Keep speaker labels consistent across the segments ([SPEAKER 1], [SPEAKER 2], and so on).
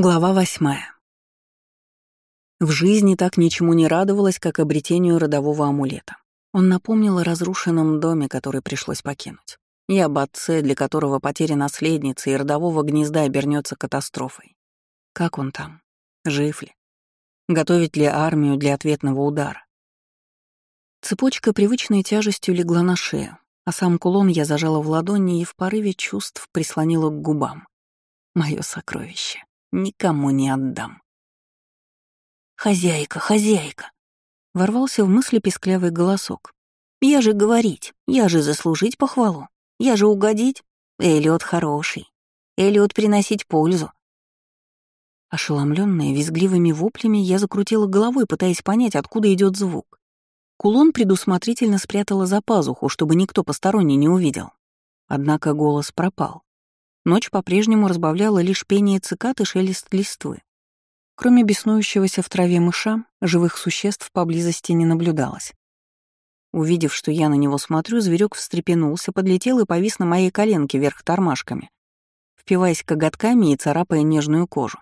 [SPEAKER 1] Глава восьмая. В жизни так ничему не радовалась, как обретению родового амулета. Он напомнил о разрушенном доме, который пришлось покинуть, и об отце, для которого потеря наследницы и родового гнезда обернется катастрофой. Как он там? Жив ли? Готовит ли армию для ответного удара? Цепочка привычной тяжестью легла на шею, а сам кулон я зажала в ладони и в порыве чувств прислонила к губам. Мое сокровище. Никому не отдам.
[SPEAKER 2] «Хозяйка, хозяйка!» — ворвался в мысли песклявый голосок. «Я же говорить, я же заслужить похвалу, я же угодить. Эллиот хороший, Эллиот приносить пользу».
[SPEAKER 1] Ошеломленная визгливыми воплями, я закрутила головой, пытаясь понять, откуда идет звук. Кулон предусмотрительно спрятала за пазуху, чтобы никто посторонний не увидел. Однако голос пропал. Ночь по-прежнему разбавляла лишь пение цикад и шелест листвы. Кроме беснующегося в траве мыша, живых существ поблизости не наблюдалось. Увидев, что я на него смотрю, зверек встрепенулся, подлетел и повис на моей коленке вверх тормашками, впиваясь коготками и царапая нежную кожу.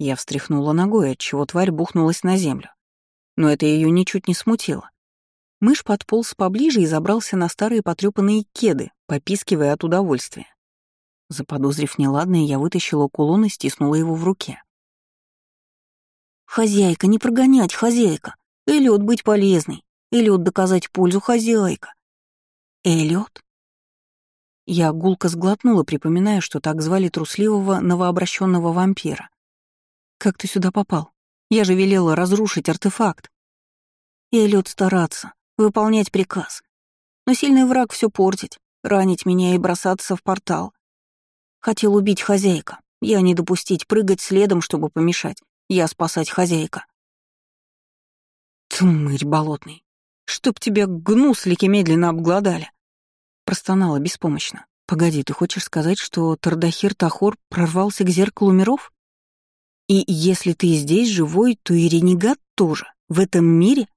[SPEAKER 1] Я встряхнула ногой, отчего тварь бухнулась на землю. Но это ее ничуть не смутило. Мышь подполз поближе и забрался на старые потрёпанные кеды, попискивая от удовольствия. Заподозрив неладное, я вытащила кулон и стиснула его в руке.
[SPEAKER 2] «Хозяйка, не прогонять, хозяйка! Эллиот быть полезной! Эллиот доказать пользу, хозяйка!»
[SPEAKER 1] «Эллиот?» Я гулко сглотнула, припоминая, что так звали трусливого новообращенного вампира. «Как ты сюда попал? Я же велела разрушить артефакт».
[SPEAKER 2] «Эллиот стараться, выполнять приказ. Но сильный враг все портить, ранить меня и бросаться в портал. Хотел убить хозяйка. Я не допустить, прыгать следом, чтобы помешать. Я спасать хозяйка.
[SPEAKER 1] Тмырь болотный. Чтоб тебя гнуслики медленно обглодали. Простонала беспомощно. Погоди, ты хочешь сказать, что Тардахир Тахор прорвался к зеркалу миров? И если ты здесь живой, то и ренегат тоже, в этом мире?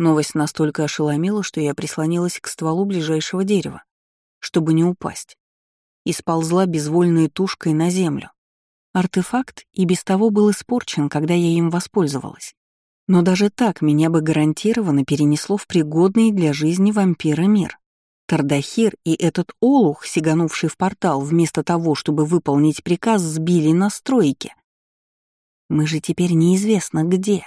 [SPEAKER 1] Новость настолько ошеломила, что я прислонилась к стволу ближайшего дерева, чтобы не упасть и сползла безвольной тушкой на землю. Артефакт и без того был испорчен, когда я им воспользовалась. Но даже так меня бы гарантированно перенесло в пригодный для жизни вампира мир. Тардахир и этот олух, сиганувший в портал, вместо того, чтобы выполнить приказ, сбили на стройке. Мы же теперь неизвестно где.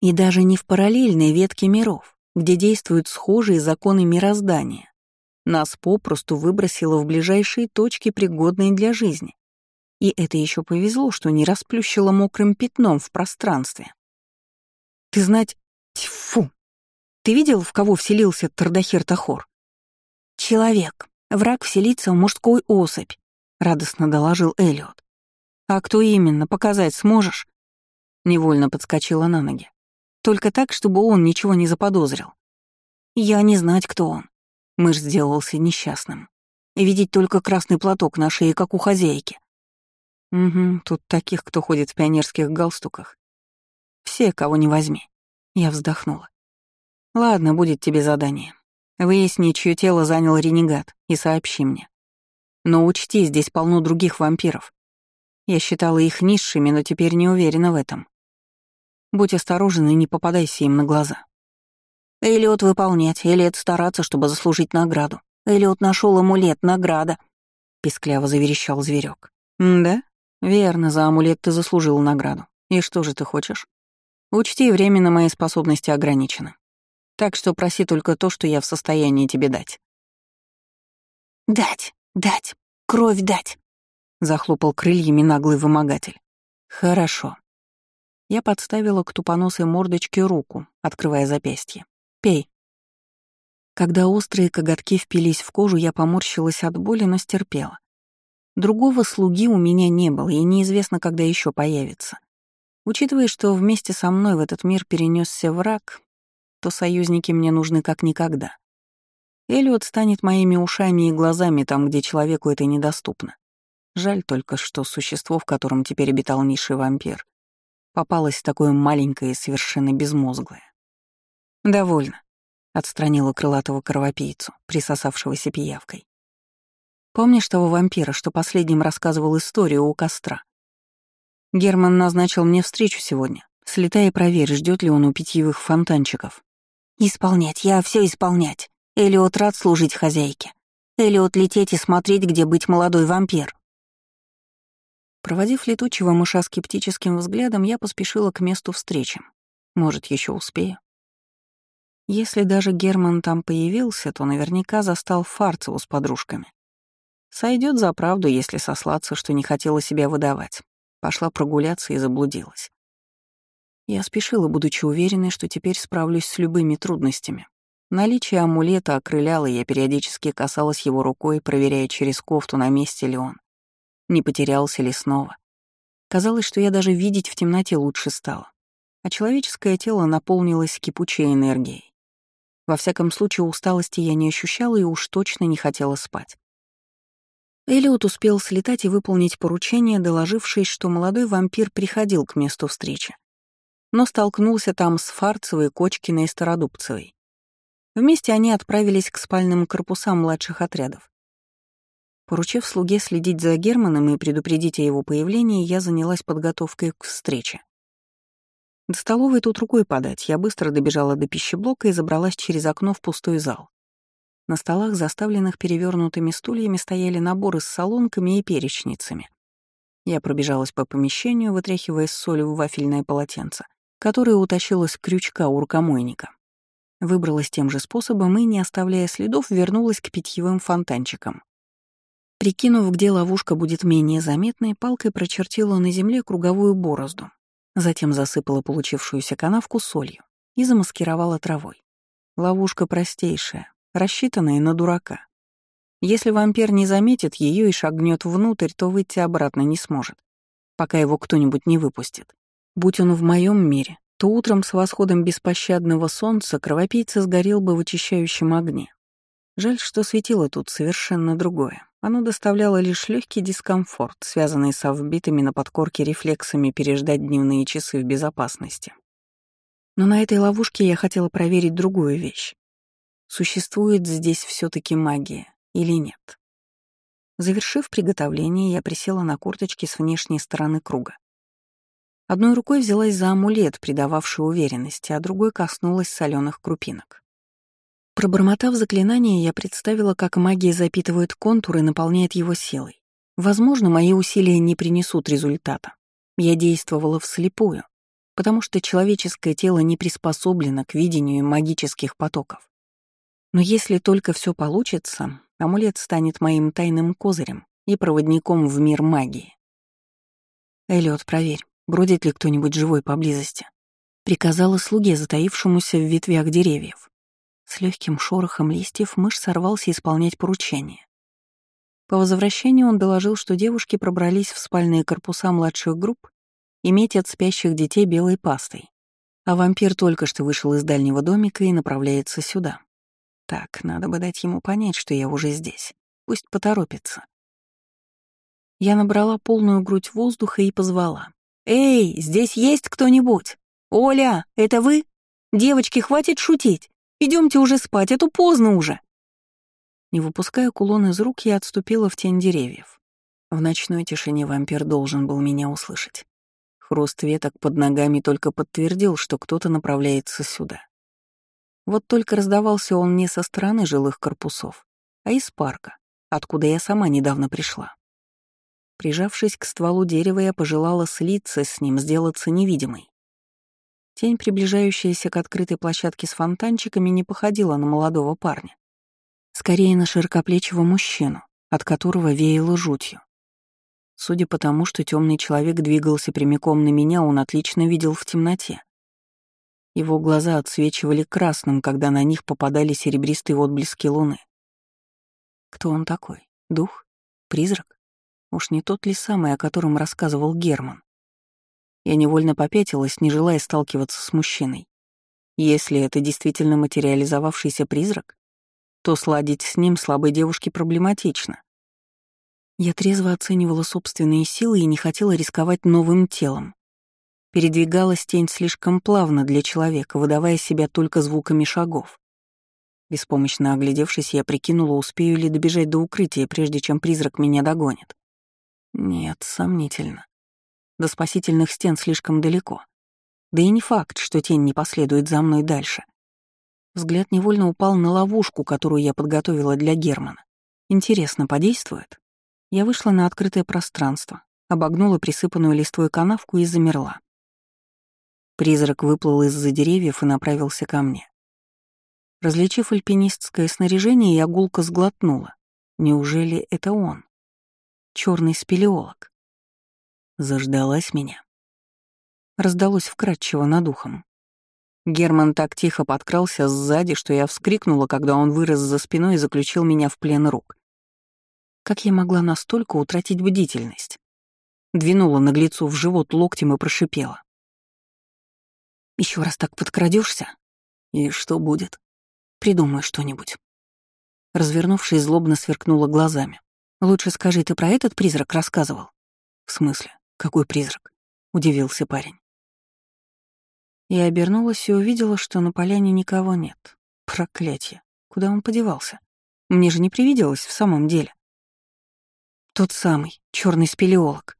[SPEAKER 1] И даже не в параллельной ветке миров, где действуют схожие законы мироздания. Нас попросту выбросило в ближайшие точки, пригодные для жизни. И это еще повезло, что не расплющило мокрым пятном в пространстве. Ты знать... Тьфу! Ты видел, в кого вселился Тардахир Тахор?
[SPEAKER 2] Человек. Враг вселится в мужской особь, радостно доложил Элиот.
[SPEAKER 1] А кто именно, показать сможешь? Невольно подскочила на ноги. Только так, чтобы он ничего не заподозрил.
[SPEAKER 2] Я не знать, кто он.
[SPEAKER 1] Мышь сделался несчастным. Видеть только красный платок на шее, как у хозяйки. Угу, тут таких, кто ходит в пионерских галстуках. Все, кого не возьми. Я вздохнула. Ладно, будет тебе задание. Выясни, чье тело занял ренегат, и сообщи мне. Но учти, здесь полно других вампиров. Я считала их низшими, но теперь не уверена в этом. Будь осторожен и не попадайся им на глаза.
[SPEAKER 2] Элиот выполнять, Элиот стараться, чтобы заслужить награду. Элиот нашел амулет, награда.
[SPEAKER 1] Пискляво заверещал зверек. Да? Верно, за амулет ты заслужил награду. И что же ты хочешь? Учти, временно мои способности ограничены. Так что проси только то, что я в состоянии тебе дать.
[SPEAKER 2] «Дать, дать, кровь дать», — захлопал крыльями наглый вымогатель.
[SPEAKER 1] «Хорошо». Я подставила к тупоносой мордочке руку, открывая запястье. Пей». Когда острые коготки впились в кожу, я поморщилась от боли, но стерпела. Другого слуги у меня не было, и неизвестно, когда еще появится. Учитывая, что вместе со мной в этот мир перенесся враг, то союзники мне нужны как никогда. Элиот станет моими ушами и глазами там, где человеку это недоступно. Жаль только, что существо, в котором теперь обитал низший вампир, попалось такое маленькое и совершенно безмозглое. «Довольно», — отстранила крылатого кровопийцу, присосавшегося пиявкой. «Помнишь того вампира, что последним рассказывал историю у костра? Герман назначил мне встречу сегодня. Слетай и проверь, ждет ли он у питьевых фонтанчиков.
[SPEAKER 2] Исполнять, я все исполнять. Элиот рад служить хозяйке. Элиот лететь и смотреть, где быть молодой вампир.
[SPEAKER 1] Проводив летучего мыша скептическим взглядом, я поспешила к месту встречи. Может, еще успею. Если даже Герман там появился, то наверняка застал Фарцеву с подружками. Сойдет за правду, если сослаться, что не хотела себя выдавать. Пошла прогуляться и заблудилась. Я спешила, будучи уверенной, что теперь справлюсь с любыми трудностями. Наличие амулета окрыляло, я периодически касалась его рукой, проверяя через кофту, на месте ли он. Не потерялся ли снова. Казалось, что я даже видеть в темноте лучше стало. А человеческое тело наполнилось кипучей энергией. Во всяком случае, усталости я не ощущала и уж точно не хотела спать. Элиот успел слетать и выполнить поручение, доложившись, что молодой вампир приходил к месту встречи, но столкнулся там с Фарцевой, Кочкиной и Стародубцевой. Вместе они отправились к спальным корпусам младших отрядов. Поручив слуге следить за Германом и предупредить о его появлении, я занялась подготовкой к встрече. До столовой тут рукой подать, я быстро добежала до пищеблока и забралась через окно в пустой зал. На столах, заставленных перевернутыми стульями, стояли наборы с солонками и перечницами. Я пробежалась по помещению, вытряхивая соль в вафельное полотенце, которое утащила с крючка у рукомойника. Выбралась тем же способом и, не оставляя следов, вернулась к питьевым фонтанчикам. Прикинув, где ловушка будет менее заметной, палкой прочертила на земле круговую борозду, Затем засыпала получившуюся канавку солью и замаскировала травой. Ловушка простейшая, рассчитанная на дурака. Если вампир не заметит ее и шагнет внутрь, то выйти обратно не сможет, пока его кто-нибудь не выпустит. Будь он в моем мире, то утром с восходом беспощадного солнца кровопийца сгорел бы в очищающем огне. Жаль, что светило тут совершенно другое. Оно доставляло лишь легкий дискомфорт, связанный со вбитыми на подкорке рефлексами переждать дневные часы в безопасности. Но на этой ловушке я хотела проверить другую вещь. Существует здесь все таки магия или нет? Завершив приготовление, я присела на курточки с внешней стороны круга. Одной рукой взялась за амулет, придававший уверенности, а другой коснулась соленых крупинок. Пробормотав заклинание, я представила, как магия запитывает контур и наполняет его силой. Возможно, мои усилия не принесут результата. Я действовала вслепую, потому что человеческое тело не приспособлено к видению магических потоков. Но если только все получится, амулет станет моим тайным козырем и проводником в мир магии. «Эллиот, проверь, бродит ли кто-нибудь живой поблизости», — приказала слуге, затаившемуся в ветвях деревьев. С легким шорохом листьев мышь сорвался исполнять поручение. По возвращению он доложил, что девушки пробрались в спальные корпуса младших групп и метят спящих детей белой пастой. А вампир только что вышел из дальнего домика и направляется сюда. Так, надо бы дать ему понять, что я уже здесь. Пусть поторопится. Я набрала полную грудь воздуха и позвала. «Эй, здесь есть кто-нибудь? Оля, это вы? Девочки, хватит шутить. Идемте уже спать, это поздно уже. Не выпуская кулон из рук, я отступила в тень деревьев. В ночной тишине вампир должен был меня услышать. Хруст веток под ногами только подтвердил, что кто-то направляется сюда. Вот только раздавался он не со стороны жилых корпусов, а из парка, откуда я сама недавно пришла. Прижавшись к стволу дерева, я пожелала слиться с ним, сделаться невидимой. Тень, приближающаяся к открытой площадке с фонтанчиками, не походила на молодого парня. Скорее на широкоплечего мужчину, от которого веяло жутью. Судя по тому, что темный человек двигался прямиком на меня, он отлично видел в темноте. Его глаза отсвечивали красным, когда на них попадали серебристые отблески луны. Кто он такой? Дух? Призрак? Уж не тот ли самый, о котором рассказывал Герман? Я невольно попятилась, не желая сталкиваться с мужчиной. Если это действительно материализовавшийся призрак, то сладить с ним слабой девушке проблематично. Я трезво оценивала собственные силы и не хотела рисковать новым телом. Передвигалась тень слишком плавно для человека, выдавая себя только звуками шагов. Беспомощно оглядевшись, я прикинула, успею ли добежать до укрытия, прежде чем призрак меня догонит. Нет, сомнительно. До спасительных стен слишком далеко. Да и не факт, что тень не последует за мной дальше. Взгляд невольно упал на ловушку, которую я подготовила для Германа. Интересно, подействует? Я вышла на открытое пространство, обогнула присыпанную листвой канавку и замерла. Призрак выплыл из-за деревьев и направился ко мне. Различив альпинистское снаряжение, я гулко сглотнула. Неужели это он? Черный спелеолог. Заждалась меня. Раздалось вкрадчиво над ухом. Герман так тихо подкрался сзади, что я вскрикнула, когда он вырос за спиной и заключил меня в плен рук. Как я могла настолько утратить бдительность? Двинула наглецу в живот локтем и прошипела. Еще раз так подкрадешься, и что будет? Придумай что-нибудь. Развернувшись, злобно сверкнула глазами. «Лучше скажи, ты про этот призрак рассказывал?» «В смысле? Какой призрак?» — удивился парень. Я обернулась и увидела, что на поляне никого нет. Проклятье. Куда он подевался? Мне же не привиделось в самом деле. Тот самый, черный спелеолог.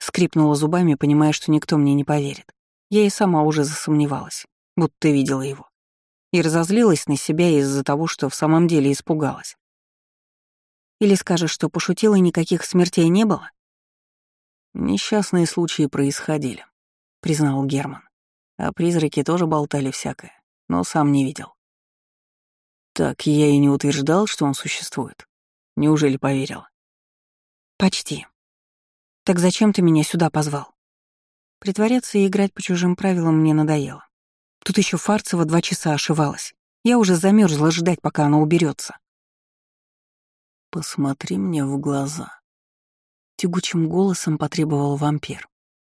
[SPEAKER 1] Скрипнула зубами, понимая, что никто мне не поверит. Я и сама уже засомневалась, будто видела его. И разозлилась на себя из-за того, что в самом деле испугалась. Или скажешь, что пошутила и никаких смертей не было? Несчастные случаи происходили, признал Герман. А призраки тоже болтали всякое, но сам не видел. Так я и не утверждал, что он существует. Неужели поверила? Почти. Так зачем ты меня сюда позвал? Притворяться и играть по чужим правилам мне надоело. Тут еще Фарцева два часа ошивалась. Я уже замерзла ждать, пока она уберется. «Посмотри мне в глаза», — тягучим голосом потребовал вампир.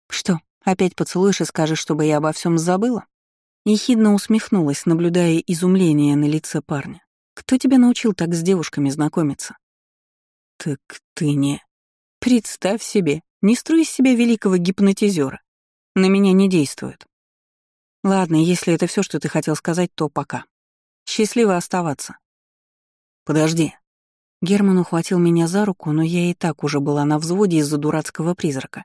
[SPEAKER 1] «Что, опять поцелуешь и скажешь, чтобы я обо всем забыла?» Ехидно усмехнулась, наблюдая изумление на лице парня. «Кто тебя научил так с девушками знакомиться?» «Так ты не...» «Представь себе, не струй из себя великого гипнотизера. На меня не действует. Ладно, если это все, что ты хотел сказать, то пока. Счастливо оставаться. Подожди. Герман ухватил меня за руку, но я и так уже была на взводе из-за дурацкого призрака.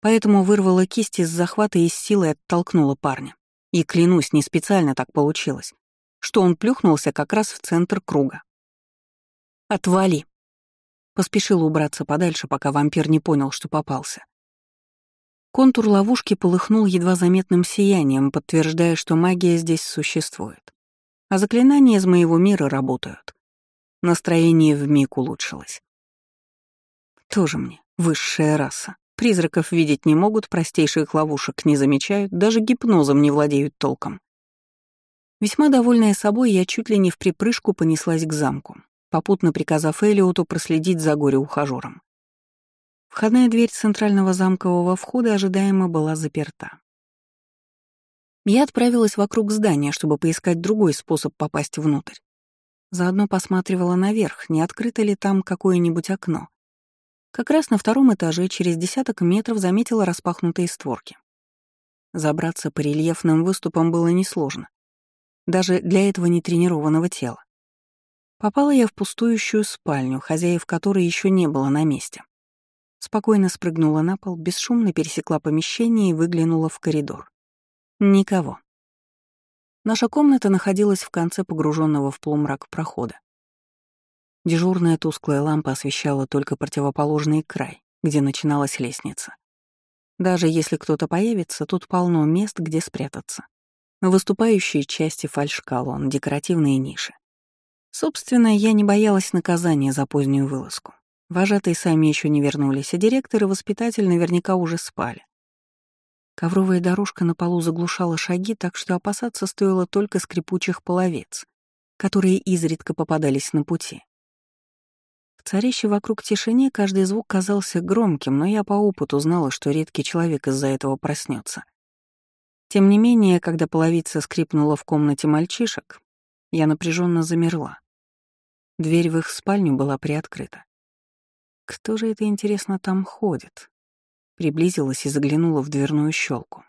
[SPEAKER 1] Поэтому вырвала кисть из захвата и с силой оттолкнула парня. И, клянусь, не специально так получилось, что он плюхнулся как раз в центр круга. «Отвали!» Поспешил убраться подальше, пока вампир не понял, что попался. Контур ловушки полыхнул едва заметным сиянием, подтверждая, что магия здесь существует. А заклинания из моего мира работают. Настроение вмиг улучшилось. Тоже мне высшая раса. Призраков видеть не могут, простейших ловушек не замечают, даже гипнозом не владеют толком. Весьма довольная собой, я чуть ли не в припрыжку понеслась к замку, попутно приказав Элиоту проследить за горе-ухажером. Входная дверь центрального замкового входа ожидаемо была заперта. Я отправилась вокруг здания, чтобы поискать другой способ попасть внутрь. Заодно посматривала наверх, не открыто ли там какое-нибудь окно. Как раз на втором этаже через десяток метров заметила распахнутые створки. Забраться по рельефным выступам было несложно. Даже для этого нетренированного тела. Попала я в пустующую спальню, хозяев которой еще не было на месте. Спокойно спрыгнула на пол, бесшумно пересекла помещение и выглянула в коридор. Никого. Наша комната находилась в конце погруженного в полумрак прохода. Дежурная тусклая лампа освещала только противоположный край, где начиналась лестница. Даже если кто-то появится, тут полно мест, где спрятаться. Выступающие части фальш-колонн, декоративные ниши. Собственно, я не боялась наказания за позднюю вылазку. Вожатые сами еще не вернулись, а директор и воспитатель наверняка уже спали. Ковровая дорожка на полу заглушала шаги, так что опасаться стоило только скрипучих половец, которые изредка попадались на пути. В царящей вокруг тишине каждый звук казался громким, но я по опыту знала, что редкий человек из-за этого проснется. Тем не менее, когда половица скрипнула в комнате мальчишек, я напряженно замерла. Дверь в их спальню была приоткрыта. Кто же это, интересно, там ходит? Приблизилась и заглянула в дверную щелку.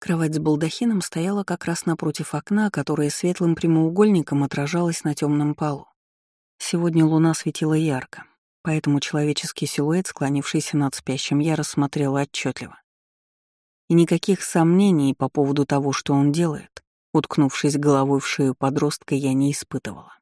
[SPEAKER 1] Кровать с балдахином стояла как раз напротив окна, которое светлым прямоугольником отражалось на темном полу. Сегодня луна светила ярко. поэтому человеческий силуэт, склонившийся над спящим, я рассмотрела отчетливо. И никаких сомнений по поводу того, что он делает, уткнувшись головой в шею подростка, я не испытывала.